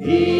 He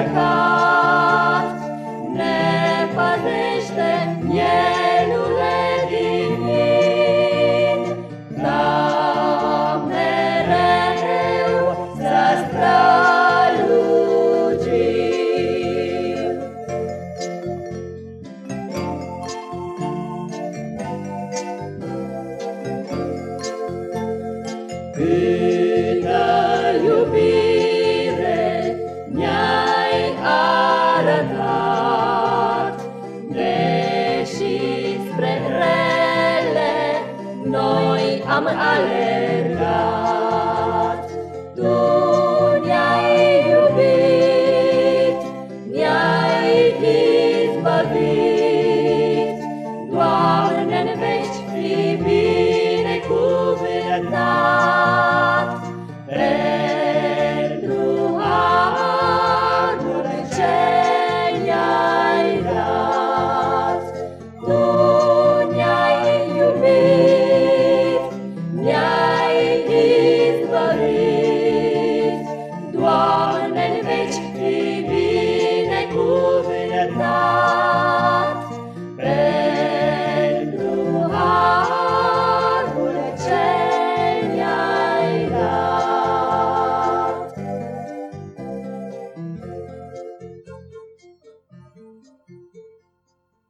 America. noi am alergat. Tu